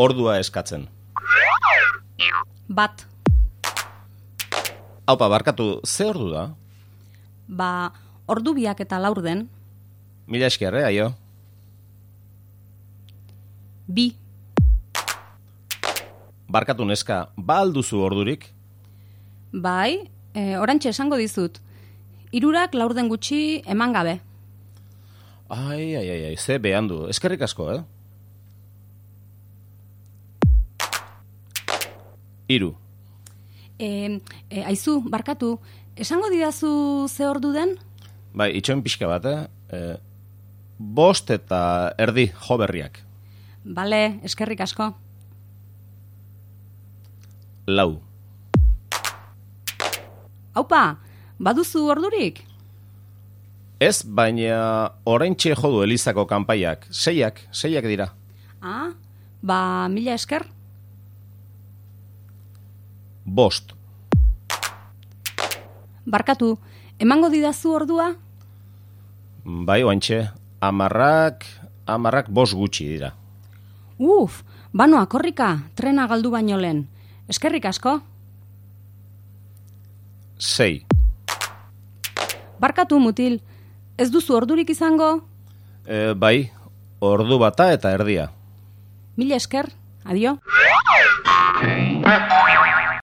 ordua eskatzen. Bat. Haupa, barkatu, ze ordu da? Ba, ordu biak eta laur den. Mila esker, eh, aio? Bi. Barkatu neska, ba alduzu ordurik? Bai, e, orantxe esango dizut. Irurak laur den gutxi eman gabe. Ai, ai, ai, ai, ze behan du. Eskerrik asko, eh? Iru. E, e, aizu, barkatu, esango didazu ze ordu den? Bai, itxoin pixka bat, eh? E, bost eta erdi jo berriak. Bale, eskerrik asko. Lau. Haupa, baduzu ordurik? Ez, baina oraintxe jodu Elizako kanpaiak. Seiak, seiak dira. Ah, ba, mila esker? Bost. Barkatu, emango didazu ordua? Bai, oantxe, amarrak, amarrak bost gutxi dira. Uf, bano akorrika, trena galdu baino lehen. Eskerrik asko? Sei. Barkatu, mutil, ez duzu ordurik izango? E, bai, ordu bata eta erdia. Mila esker, adio.